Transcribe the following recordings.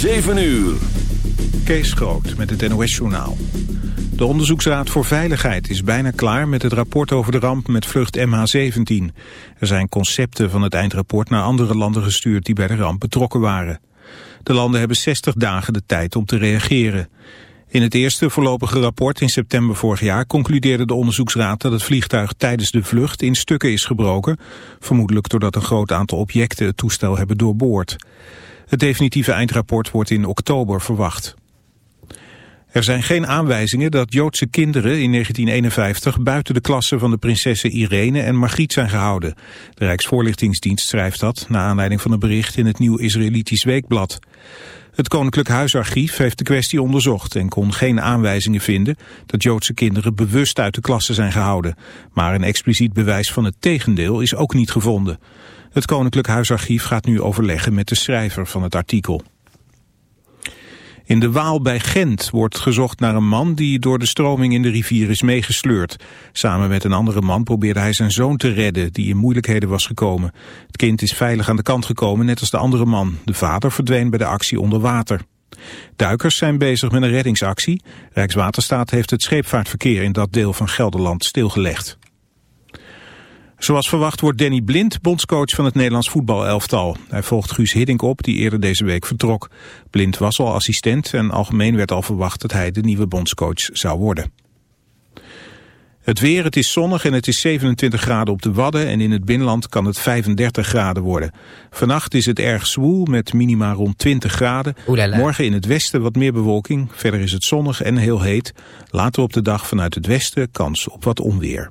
7 uur. Kees Groot met het NOS-journaal. De Onderzoeksraad voor Veiligheid is bijna klaar met het rapport over de ramp met vlucht MH17. Er zijn concepten van het eindrapport naar andere landen gestuurd die bij de ramp betrokken waren. De landen hebben 60 dagen de tijd om te reageren. In het eerste voorlopige rapport in september vorig jaar concludeerde de onderzoeksraad dat het vliegtuig tijdens de vlucht in stukken is gebroken, vermoedelijk doordat een groot aantal objecten het toestel hebben doorboord. Het definitieve eindrapport wordt in oktober verwacht. Er zijn geen aanwijzingen dat Joodse kinderen in 1951 buiten de klasse van de prinsessen Irene en Margriet zijn gehouden. De Rijksvoorlichtingsdienst schrijft dat na aanleiding van een bericht in het Nieuw Israëlitisch Weekblad. Het Koninklijk Huisarchief heeft de kwestie onderzocht en kon geen aanwijzingen vinden dat Joodse kinderen bewust uit de klasse zijn gehouden. Maar een expliciet bewijs van het tegendeel is ook niet gevonden. Het Koninklijk Huisarchief gaat nu overleggen met de schrijver van het artikel. In de Waal bij Gent wordt gezocht naar een man die door de stroming in de rivier is meegesleurd. Samen met een andere man probeerde hij zijn zoon te redden die in moeilijkheden was gekomen. Het kind is veilig aan de kant gekomen net als de andere man. De vader verdween bij de actie onder water. Duikers zijn bezig met een reddingsactie. Rijkswaterstaat heeft het scheepvaartverkeer in dat deel van Gelderland stilgelegd. Zoals verwacht wordt Danny Blind bondscoach van het Nederlands voetbalelftal. Hij volgt Guus Hiddink op, die eerder deze week vertrok. Blind was al assistent en algemeen werd al verwacht dat hij de nieuwe bondscoach zou worden. Het weer, het is zonnig en het is 27 graden op de Wadden en in het binnenland kan het 35 graden worden. Vannacht is het erg zwoel met minima rond 20 graden. Morgen in het westen wat meer bewolking, verder is het zonnig en heel heet. Later op de dag vanuit het westen kans op wat onweer.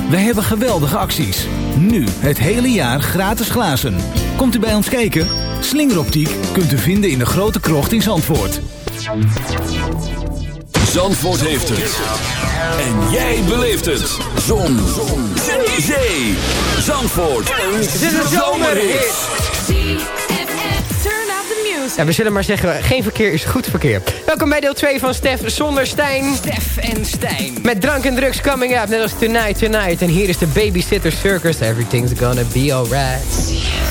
Wij hebben geweldige acties. Nu het hele jaar gratis glazen. Komt u bij ons kijken? Slingeroptiek kunt u vinden in de grote krocht in Zandvoort. Zandvoort heeft het. En jij beleeft het. Zon. Zon. Zee. Zee. Zandvoort. Een zomerhit. Ja, we zullen maar zeggen, geen verkeer is goed verkeer. Welkom bij deel 2 van Stef zonder Stijn. Stef en Stijn. Met drank en drugs coming up, net als Tonight Tonight. En hier is de Babysitter Circus. Everything's gonna be alright.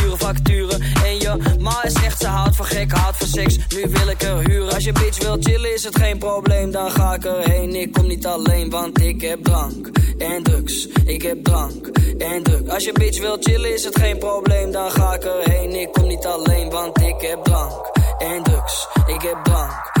ma is echt, ze houdt van gek, houdt van seks. Nu wil ik er huren. Als je bitch wil chillen, is het geen probleem, dan ga ik erheen. Ik kom niet alleen, want ik heb drank en drugs. Ik heb drank en drugs. Als je bitch wil chillen, is het geen probleem, dan ga ik erheen. Ik kom niet alleen, want ik heb drank en drugs. Ik heb drank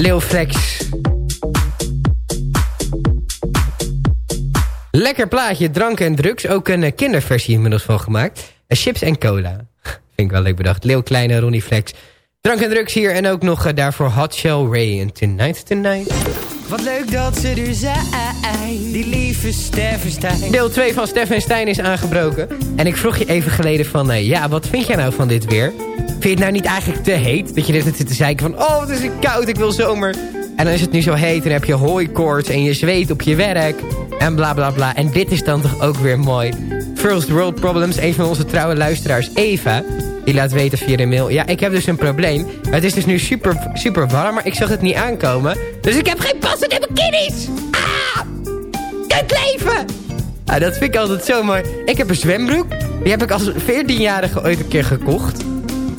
Lil Flex. Lekker plaatje, drank en drugs. Ook een eh, kinderversie inmiddels van gemaakt. Eh, chips en cola. Vind ik wel leuk bedacht. Leeuw Kleine, Ronnie Flex. Drank en drugs hier. En ook nog eh, daarvoor Hot Shell Ray en Tonight Tonight. Wat leuk dat ze er zijn, die lieve Steffenstein. Deel 2 van Stef en Stijn is aangebroken. En ik vroeg je even geleden van... ja, wat vind jij nou van dit weer? Vind je het nou niet eigenlijk te heet? Dat je dit zit te zeiken van... oh, het is koud, ik wil zomer. En dan is het nu zo heet. En heb je hooikoorts en je zweet op je werk. En bla bla bla. En dit is dan toch ook weer mooi. First World Problems, een van onze trouwe luisteraars, Eva... die laat weten via de mail... ja, ik heb dus een probleem. Het is dus nu super, super warm, maar ik zag het niet aankomen. Dus ik heb geen passende bikinis! Ah! Het leven! Ah, dat vind ik altijd zo mooi. Ik heb een zwembroek. Die heb ik als 14-jarige ooit een keer gekocht.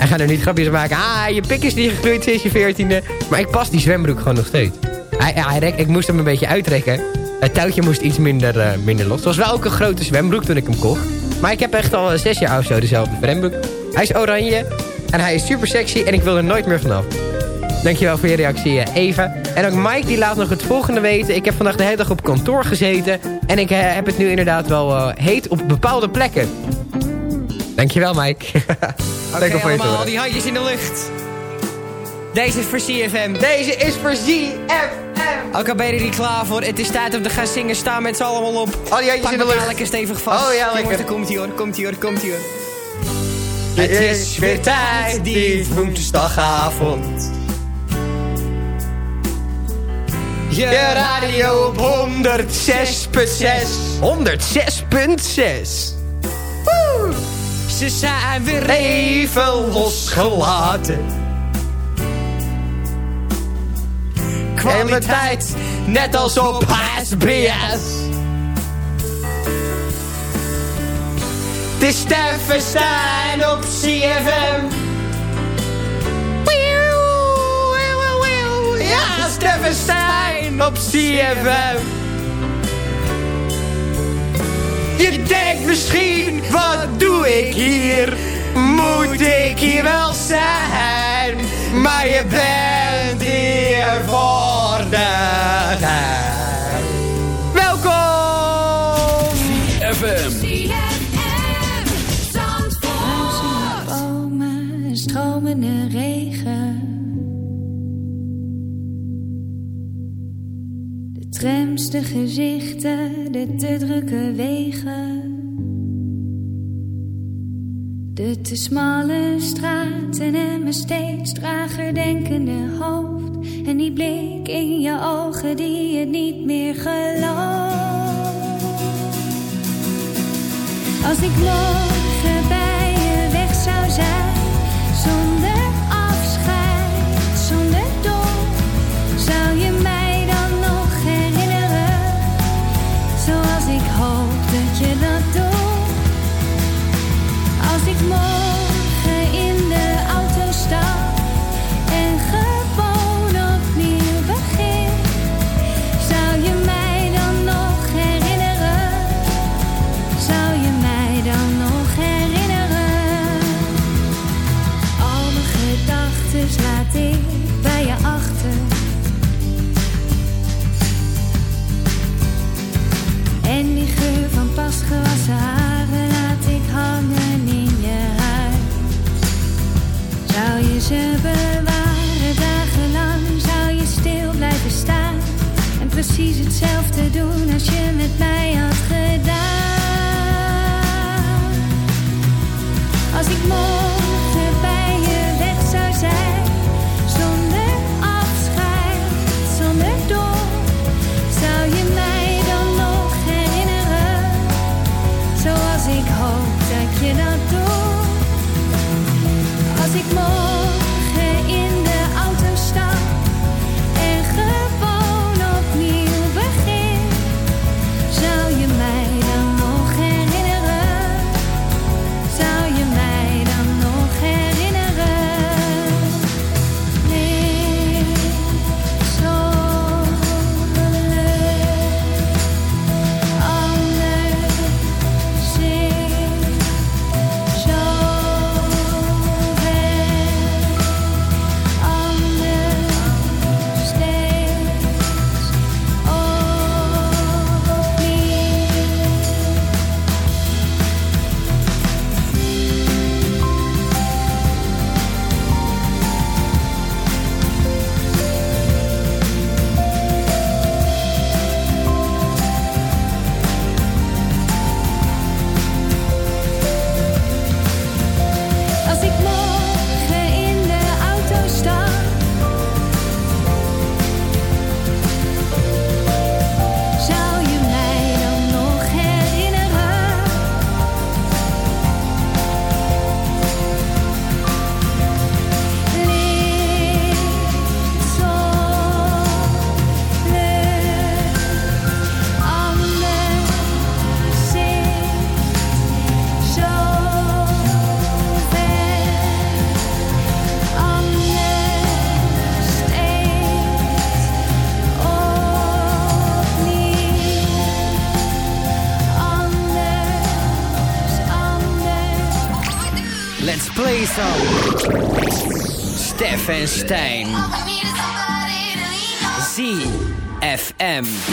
En ga er niet grapjes maken. Ah, je pik is niet gegroeid sinds je veertiende. Maar ik pas die zwembroek gewoon nog steeds. Hij, hij, rek- ik moest hem een beetje uittrekken. Het touwtje moest iets minder, eh, minder los. Het was wel ook een grote zwembroek toen ik hem kocht. Maar ik heb echt al eh, zes jaar of zo dezelfde zwembroek. Hij is oranje. En hij is super sexy. En ik wil er nooit meer vanaf. Dankjewel voor je reactie, eh, Eva. En ook Mike die laat nog het volgende weten. Ik heb vandaag de hele dag op kantoor gezeten. En ik heb het nu inderdaad wel heet op bepaalde plekken. Dankjewel, Mike. Oké, voor je allemaal, horen. die handjes in de lucht. Deze is voor CFM. Deze is voor ZFM. Oké, ben je er niet klaar voor? Het is tijd om te gaan zingen. Staan met z'n allemaal op. Al die handjes Pak in de lucht. lekker stevig vast. Oh ja, lekker. komt hij hoor, komt hij hoor, komt hij hoor. Het is weer tijd, die woensdagavond. Je radio op 106.6. 106.6. Ze zijn weer Even losgelaten. Kwaliteit, net als op SBS. Het is Steffen Stijn op CFM. Ja, Steffen Stijn op CFM. Je denkt misschien, wat doe ik hier? Moet ik hier wel zijn? Maar je bent hier voor de. Trams, gezichten, de te drukke wegen. De te smalle straten en mijn steeds trager denkende hoofd. En die blik in je ogen die het niet meer gelooft. Als ik morgen bij je weg zou zijn, zonder en Stijn. ZFM.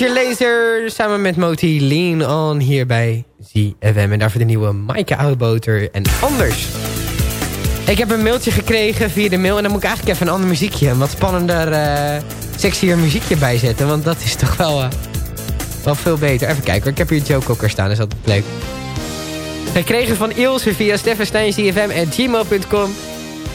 Major Laser samen met Moti Lean On hier bij ZFM. En daarvoor de nieuwe Maaike Oudboter en Anders. Ik heb een mailtje gekregen via de mail. En dan moet ik eigenlijk even een ander muziekje. Een wat spannender, eh sexier muziekje bijzetten. Want dat is toch wel, eh, wel veel beter. Even kijken hoor. Ik heb hier Joe Cocker staan. Dat is altijd leuk. Wij kregen van Ilse via steffensteinscfm.gmail.com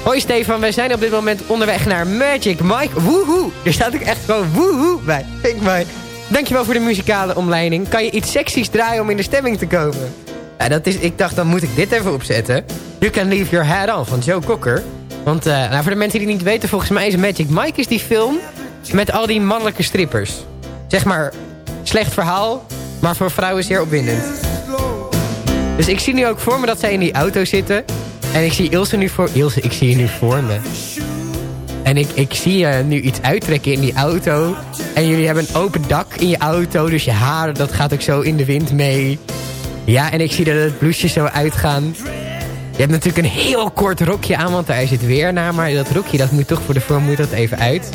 Hoi Stefan, wij zijn op dit moment onderweg naar Magic Mike. Woehoe! Er staat ook echt gewoon woehoe bij. Vind ik. Dankjewel voor de muzikale omleiding. Kan je iets seksies draaien om in de stemming te komen? Ja, dat is, ik dacht, dan moet ik dit even opzetten. You Can Leave Your Head On van Joe Cocker. Want eh, nou, voor de mensen die het niet weten, volgens mij is Magic Mike is die film met al die mannelijke strippers. Zeg maar, slecht verhaal, maar voor vrouwen zeer opwindend. Dus ik zie nu ook voor me dat zij in die auto zitten. En ik zie Ilse nu voor... Ilse, ik zie je nu voor me. En ik, ik zie je nu iets uittrekken in die auto. En jullie hebben een open dak in je auto. Dus je haar, dat gaat ook zo in de wind mee. Ja, en ik zie dat het blouseje zo uitgaan. Je hebt natuurlijk een heel kort rokje aan, want daar is het weer naar. Maar dat rokje, dat moet toch voor de vorm moet dat even uit.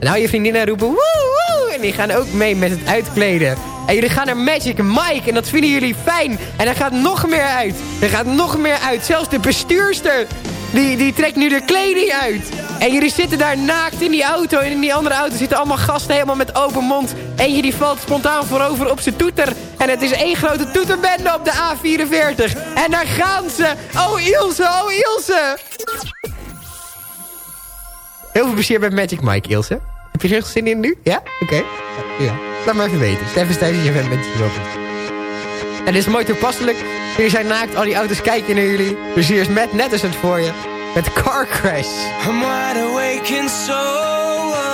Nou je vriendinnen roepen woe woe. En die gaan ook mee met het uitkleden. En jullie gaan naar Magic Mike en dat vinden jullie fijn. En er gaat nog meer uit. Er gaat nog meer uit. Zelfs de bestuurster, die, die trekt nu de kleding uit. En jullie zitten daar naakt in die auto. En in die andere auto zitten allemaal gasten helemaal met open mond. Eentje die valt spontaan voorover op zijn toeter. En het is één grote toeterbende op de A44. En daar gaan ze. Oh Ilse, oh Ilse. Heel veel plezier met Magic Mike, Ilse. Heb je er heel zin in nu? Ja? Oké. Ja. Laat me even weten. Steffen Stijs, je bent met je En dit is mooi toepasselijk. Jullie zijn naakt, al die auto's kijken naar jullie. Hier is Matt Netterson voor je. Met Car Crash. I'm wide awake and so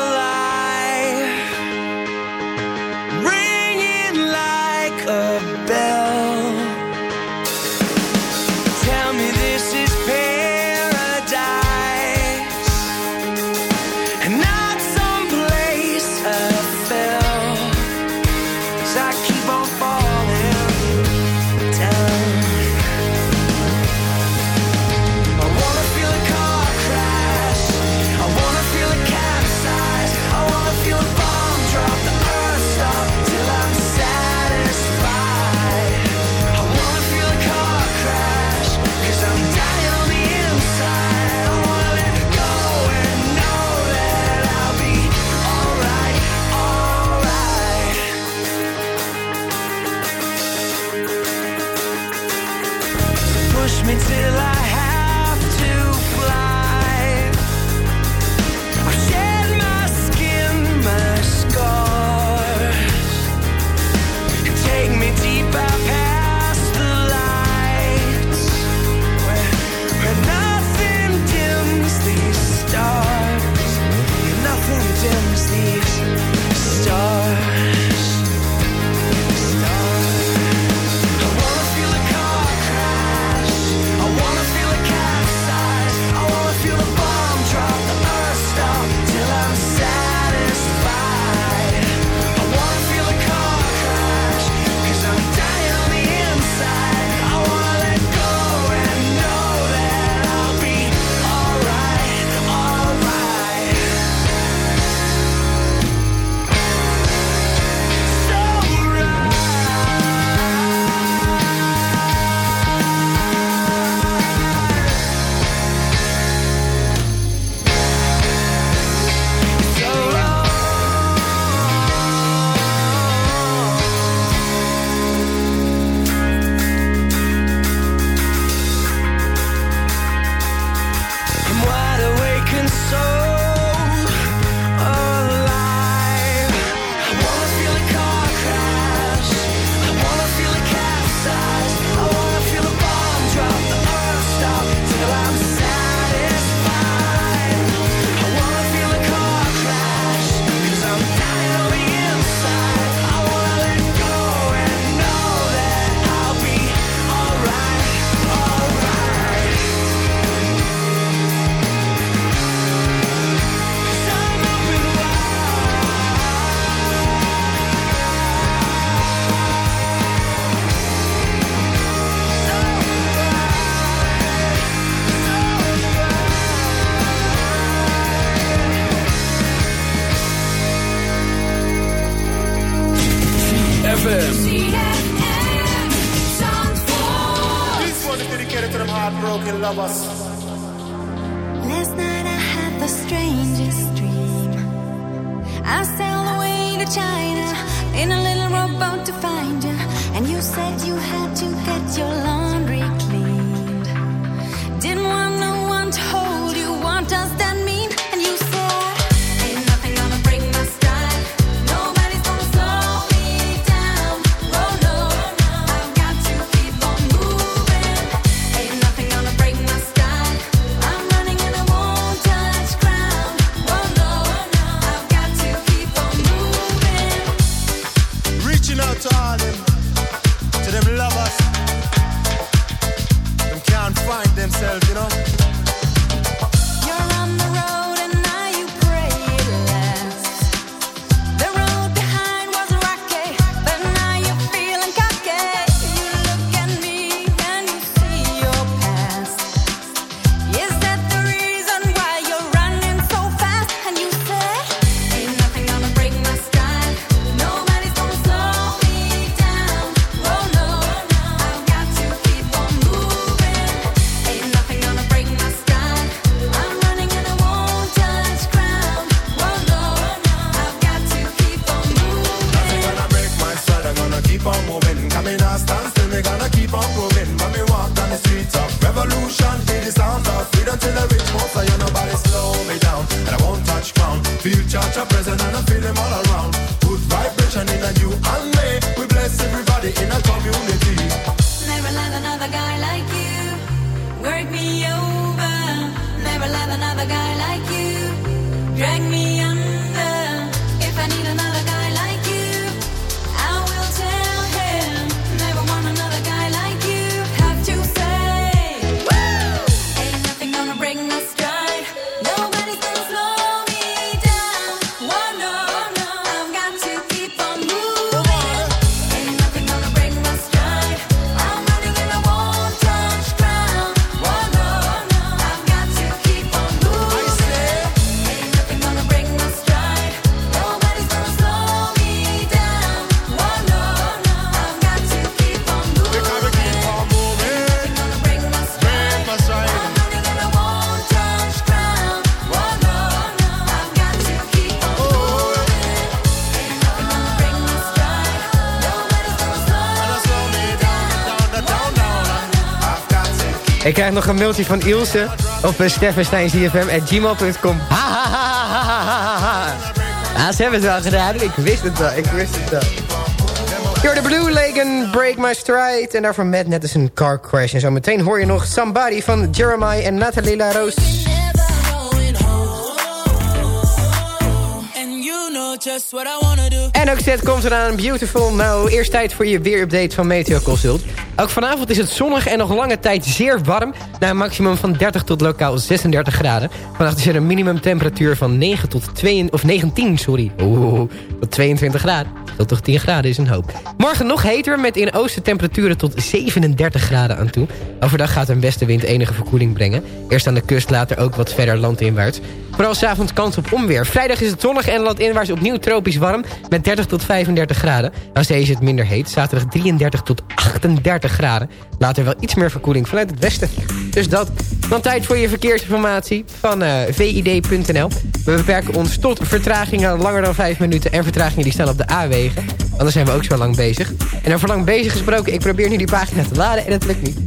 krijg nog een mailtje van Ilse op steffensteinsdfm.gmail.com. Ha, ha, ha, ha, ha, ha, ha. Ah, ze hebben het wel gedaan. Ik wist het wel. Ik wist het wel. You're the Blue Lagan, Break My Stride. En daarvoor Matt net is een car crash. En zo meteen hoor je nog Somebody van Jeremiah en Nathalie LaRose. And you know just what I wanna do. En ook zet komt eraan, Beautiful Now. Eerst tijd voor je weerupdate van Meteo Consult. Ook vanavond is het zonnig en nog lange tijd zeer warm. Na een maximum van 30 tot lokaal 36 graden. Vannacht is er een minimumtemperatuur van 9 tot 2, of 19, sorry. Oeh, tot 22 graden. Dat toch 10 graden is een hoop. Morgen nog heter met in oosten temperaturen tot 37 graden aan toe. Overdag gaat een westenwind enige verkoeling brengen. Eerst aan de kust, later ook wat verder landinwaarts. Vooral s'avonds kans op onweer. Vrijdag is het zonnig en landinwaarts opnieuw tropisch warm... met 30 tot 35 graden. Aan zee is het minder heet. Zaterdag 33 tot 38 graden. Later wel iets meer verkoeling vanuit het westen. Dus dat. Dan tijd voor je verkeersinformatie van eh, vid.nl. We beperken ons tot vertragingen langer dan 5 minuten... en vertragingen die staan op de A-wegen. Anders zijn we ook zo lang bezig. En over lang bezig gesproken, ik probeer nu die pagina te laden... en het lukt niet.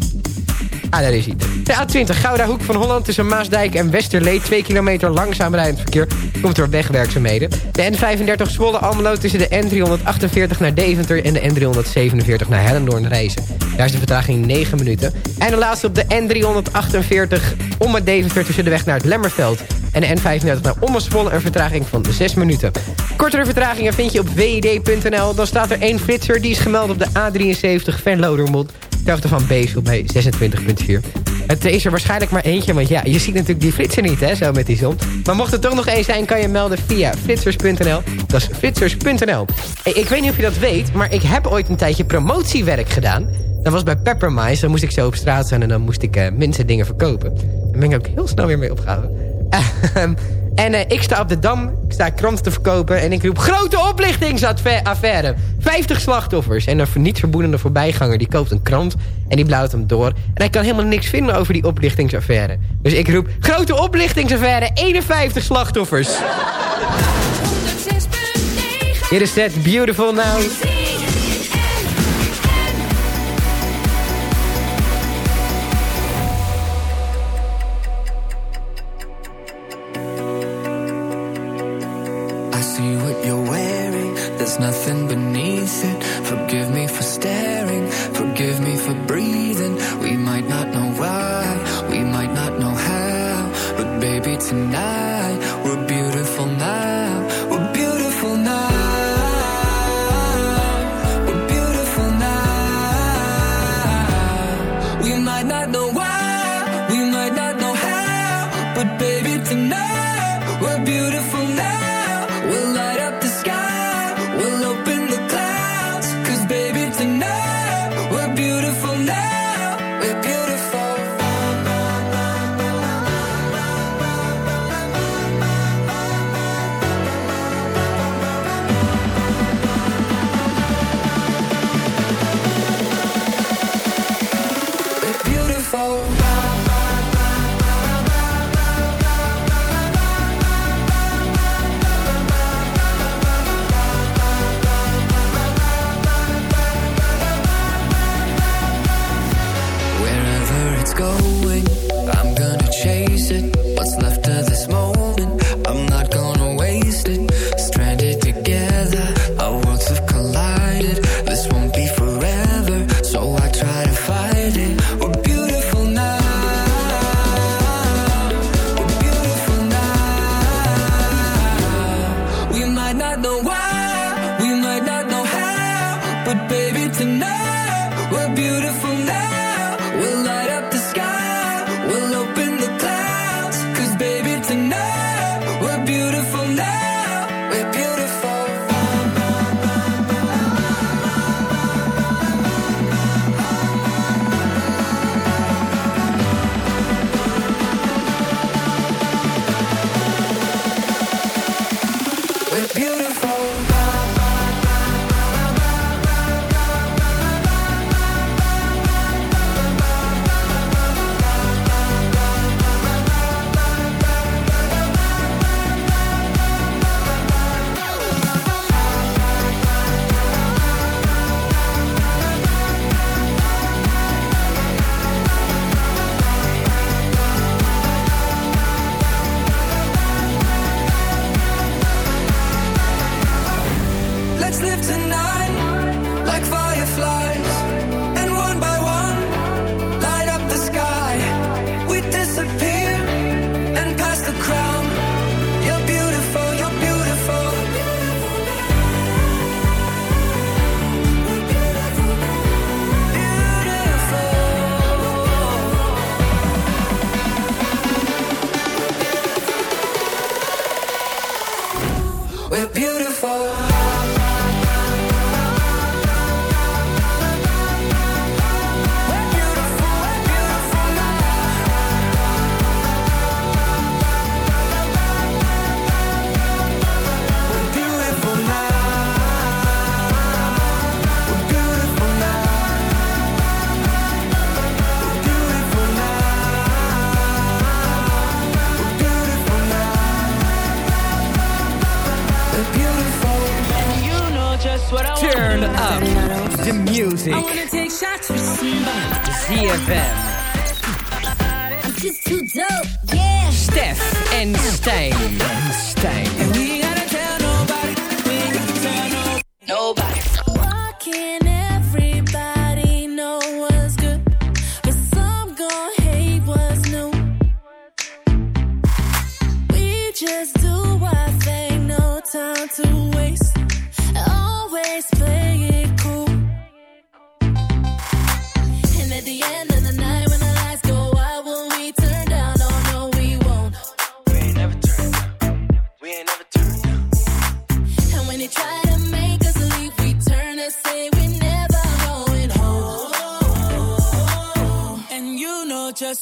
Ah, daar is hij. De A20 Gouda Hoek van Holland tussen Maasdijk en Westerlee. 2 kilometer langzaam rijdend verkeer. Komt door wegwerkzaamheden. De N35 Zwolle Almelo tussen de N348 naar Deventer... en de N347 naar Hellendoorn reizen. Daar is de vertraging 9 minuten. En de laatste op de N348 om Deventer tussen de weg naar het Lemmerveld... en de N35 naar Ommerswolle een vertraging van 6 minuten. Kortere vertragingen vind je op wid.nl. Dan staat er één flitser die is gemeld op de A73 Venlo-Dermond... hoogte van Bezel bij 26,4. Het is er waarschijnlijk maar eentje, want ja, je ziet natuurlijk die flitser niet, hè, zo met die zon. Maar mocht er toch nog één zijn, kan je melden via flitsers.nl. Dat is flitsers.nl. Ik weet niet of je dat weet, maar ik heb ooit een tijdje promotiewerk gedaan. Dat was bij Peppermice, dan moest ik zo op straat zijn en dan moest ik eh, mensen dingen verkopen. Daar ben ik ook heel snel weer mee opgehouden. Ehm, En eh, ik sta op de Dam, ik sta kranten te verkopen... en ik roep grote oplichtingsaffaire. 50 slachtoffers. En een niet verboedende voorbijganger die koopt een krant... en die blauwt hem door. En hij kan helemaal niks vinden over die oplichtingsaffaire. Dus ik roep grote oplichtingsaffaire, 51 slachtoffers. Hier is het Beautiful Now. There's nothing beneath it. Forgive me for staring. Forgive me for breathing. We might not know why. We might not know how. But baby, tonight we're beautiful now. We're beautiful now. We're beautiful now. We might not know why. We might not know how. But baby, tonight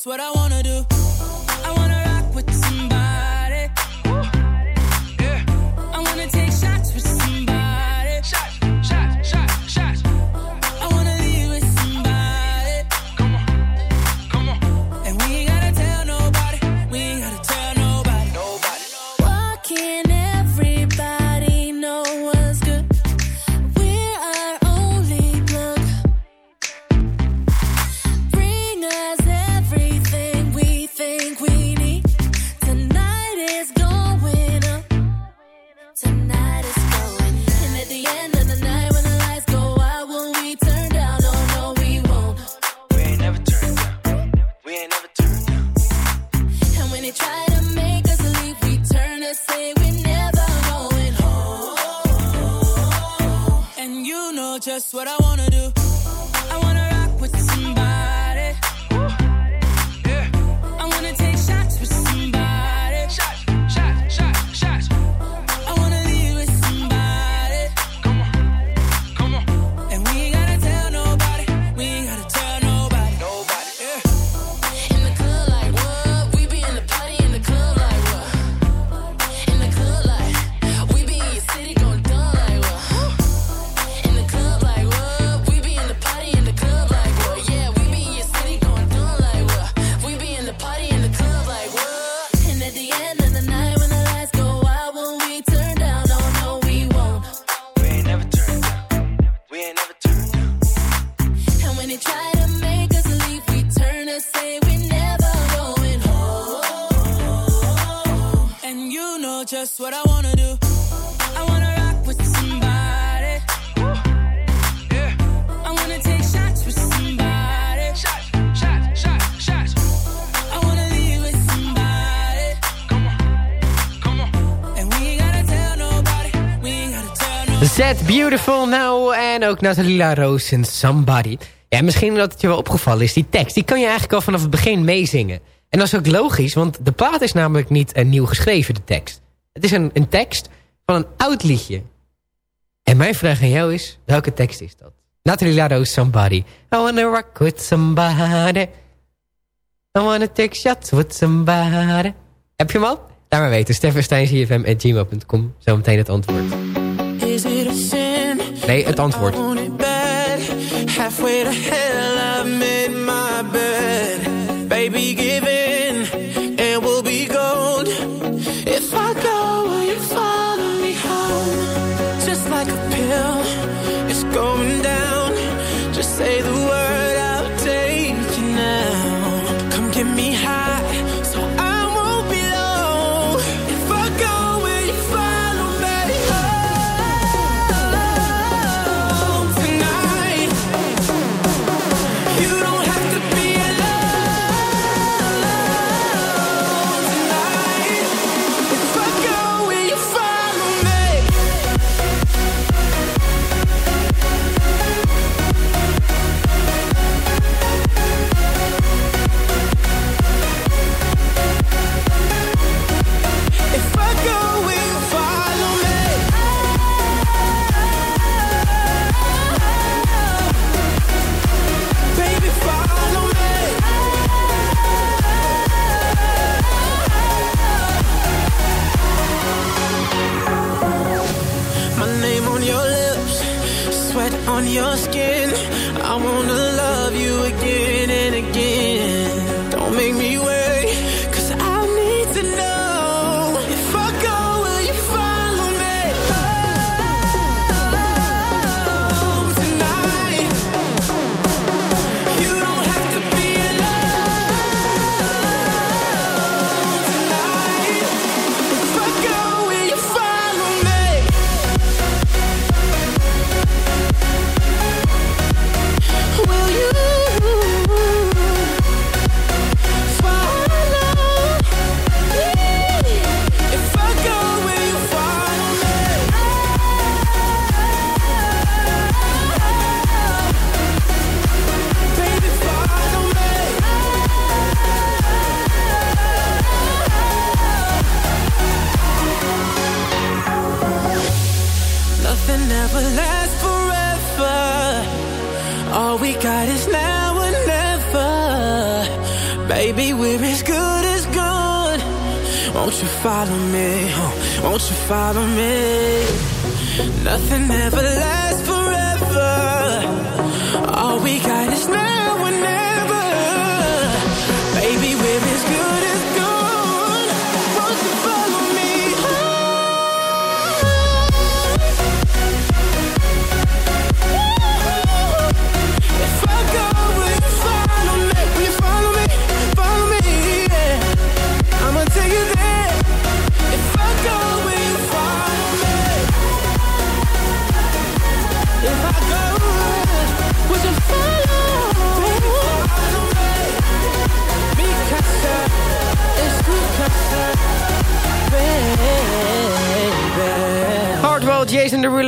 what I wanna that's what I wanna do. I wanna rock with somebody. Yeah. I wanna take shots with somebody. Shots, shots, shots, shots. I wanna leave with somebody. Come on, come on. And we ain't gotta tell nobody. We ain't gotta tell nobody. Zet Beautiful Now en ook Natalia Roos en Somebody. Ja, misschien dat het je wel opgevallen is. Die tekst, die kan je eigenlijk al vanaf het begin meezingen. En dat is ook logisch, want de plaat is namelijk niet een nieuw geschreven, de tekst. Het is een, een tekst van een oud liedje. En mijn vraag aan jou is, welke tekst is dat? Natalie Lado, Somebody. I wanna rock with somebody. I wanna take shots with somebody. Heb je hem al? Laat maar weten. steffensteinzfm.gmail.com Zometeen het antwoord. Is it a sin? Nee, het antwoord.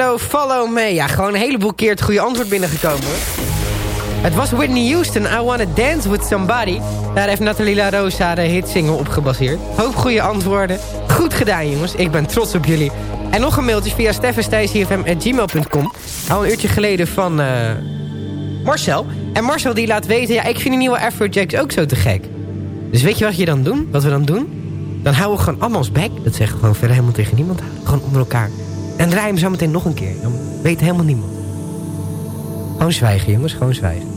Follow me. Ja, gewoon een heleboel keer het goede antwoord binnengekomen. Het was Whitney Houston, I Wanna Dance With Somebody. Daar heeft Nathalie La Rosa de hitsingle op gebaseerd. Hoop goede antwoorden. Goed gedaan jongens, ik ben trots op jullie. En nog een mailtje via steffenstijscfm.gmail.com. Al een uurtje geleden van eh, Marcel. En Marcel die laat weten, ja, ik vind die nieuwe Afrojacks ook zo te gek. Dus weet je wat je dan doen? Wat we dan doen? Dan houden we gewoon allemaal ons bek. Dat zeggen we gewoon verder helemaal tegen niemand. Gewoon onder elkaar. En draaien hem zo meteen nog een keer. Dan weet helemaal niemand. Gewoon zwijgen, jongens. Gewoon zwijgen.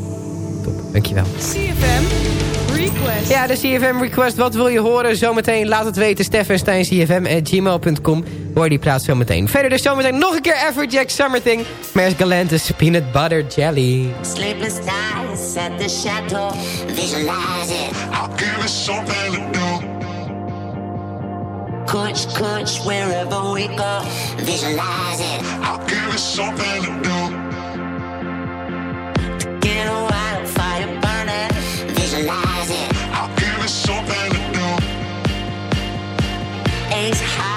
Top, dankjewel. CFM Request. Ja, de CFM Request. Wat wil je horen? Zometeen laat het weten. Stef Stijn, CFM at gmail.com. Hoor die praat zometeen. Verder dus zometeen nog een keer Everjack Summer Thing. Mers Galantis Peanut Butter Jelly. Sleepless nights at the chateau, visualize it. I'll give it something to do. Coach, coach, wherever we go, visualize it. I'll give it something to do. Get a wildfire burning, visualize it. I'll give it something to do. Ace high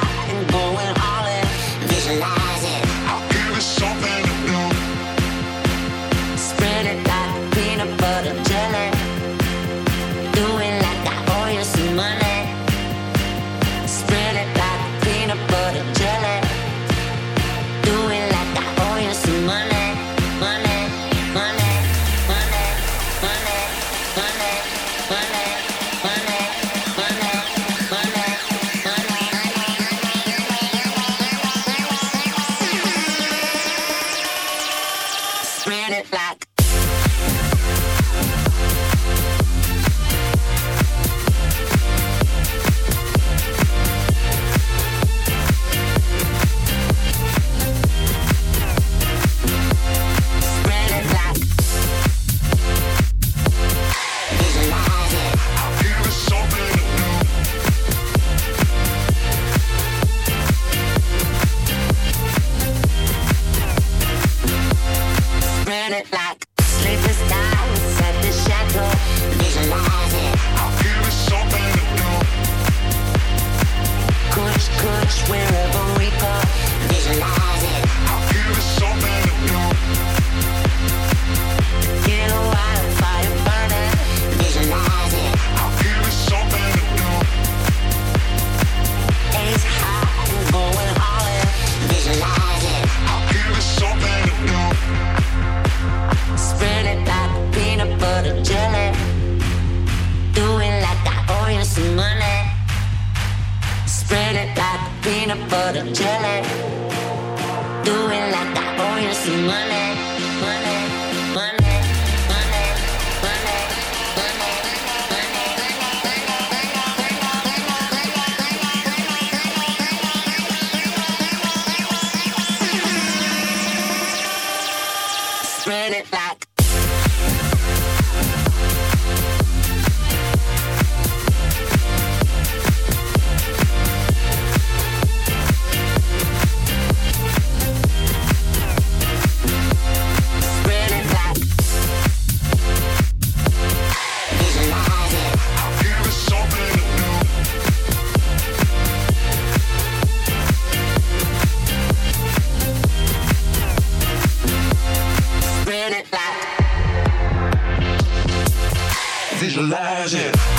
utilize.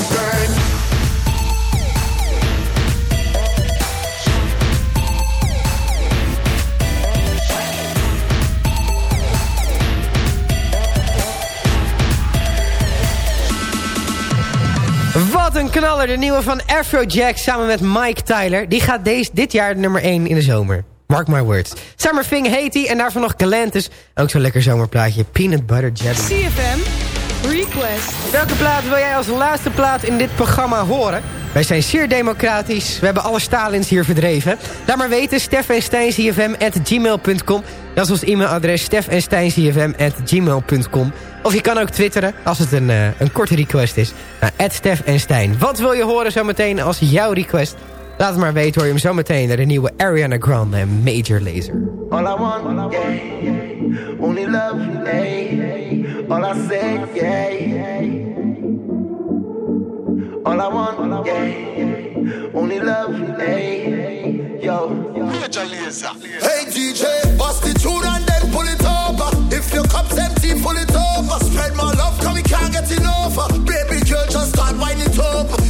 knaller, de nieuwe van Afrojack samen met Mike Tyler. Die gaat deze, dit jaar nummer 1 in de zomer. Mark my words. Summer Thing heet hij en daarvan nog Galantis. Ook zo'n lekker zomerplaatje. Peanut Butter Jelly. CFM Request. Welke plaat wil jij als laatste plaat in dit programma horen? Wij zijn zeer democratisch. We hebben alle Stalins hier verdreven. Laat maar weten, steffensteincfm.gmail.com Dat is ons e-mailadres, steffensteincfm.gmail.com Of je kan ook twitteren, als het een, eh, een korte request is. Naar Stef en Stijn. Wat wil je horen zometeen als jouw request? Laat het maar weten, hoor je hem zometeen naar de nieuwe Ariana Grande en Major Lazer. All I want, yeah, only love, hey, all I say, yeah. All I want, yeah, only love, hey, yo. Hey DJ, bust the tune and then pull it over. If your cup's empty, pull it over. Spread my love, cause we can't get enough. Baby girl, just start winding it up.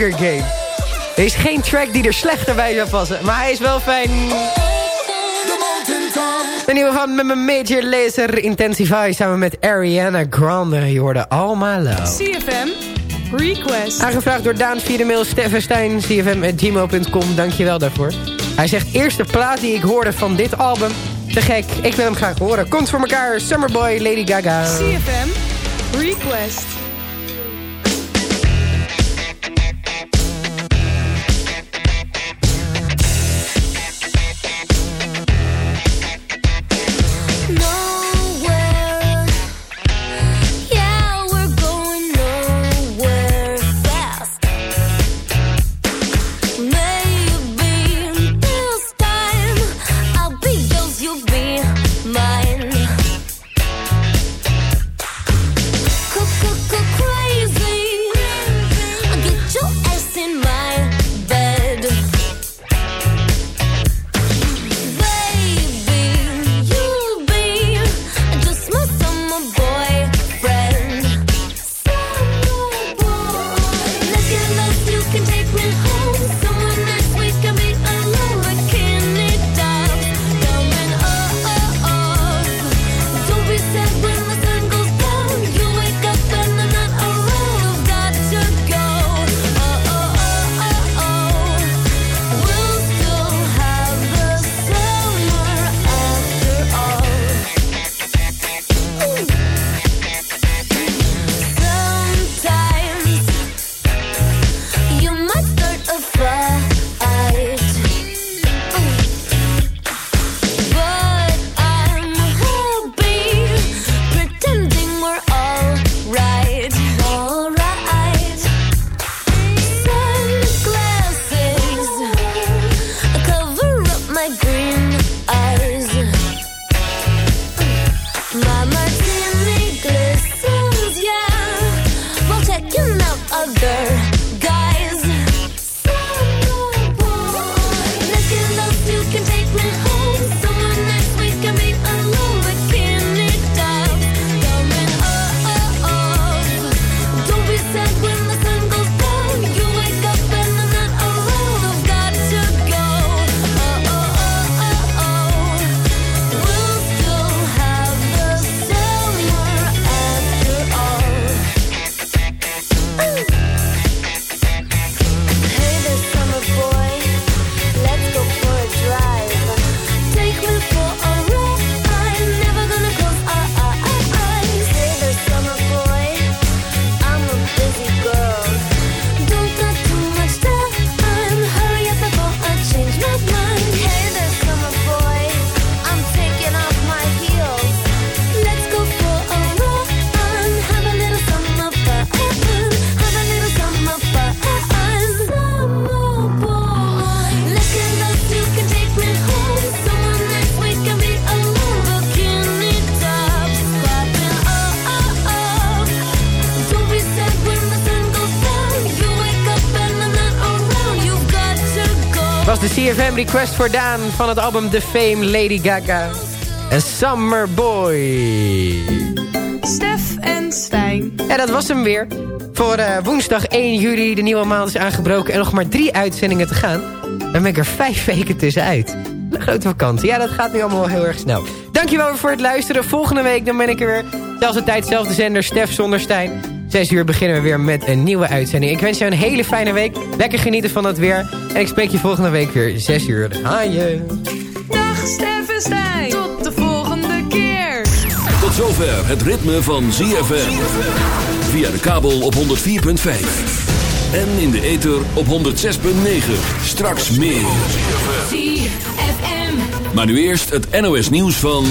Hunger Games. Er is geen track die er slechter bij zou passen. Maar hij is wel fijn. De nieuwe van met mijn Major Laser Intensify samen met Ariana Grande. Je hoorde All My Love. CFM Request. Aangevraagd door Daan via de mail Steffenstein, cfm.gmail.com. Dankjewel daarvoor. Hij zegt, eerste plaat die ik hoorde van dit album. Te gek, ik wil hem graag horen. Komt voor elkaar, Summerboy, Lady Gaga. CFM Request. Request voor Daan van het album The Fame Lady Gaga. En Summer Boy. Stef en Stijn. Ja, dat was hem weer. Voor eh, woensdag 1 juli, de nieuwe maand is aangebroken... en nog maar drie uitzendingen te gaan. Dan ben ik er vijf weken tussenuit. Een grote vakantie. Ja, dat gaat nu allemaal wel heel erg snel. Dankjewel voor het luisteren. Volgende week dan ben ik er weer. Zelfde tijd, zelfde zender, Stef zonder Stijn. Zes uur beginnen we weer met een nieuwe uitzending. Ik wens je een hele fijne week. Lekker genieten van het weer. En ik spreek je volgende week weer zes uur. Haaien. Dag Stef en Stijn. Tot de volgende keer. Tot zover het ritme van ZFM. Via de kabel op 104.5. En in de ether op 106.9. Straks meer. Maar nu eerst het NOS nieuws van...